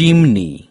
chimney.